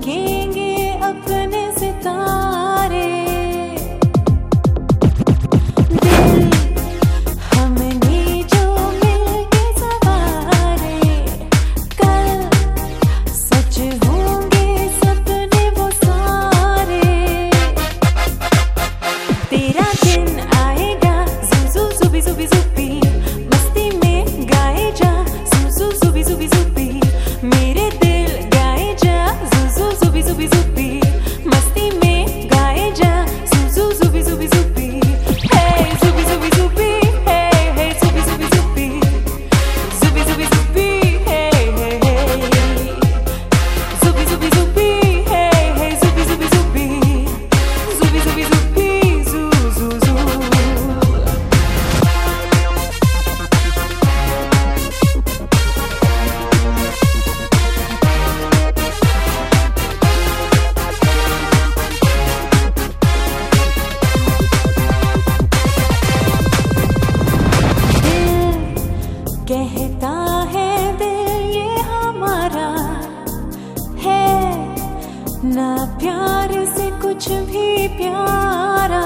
quem प्यार से कुछ भी प्यारा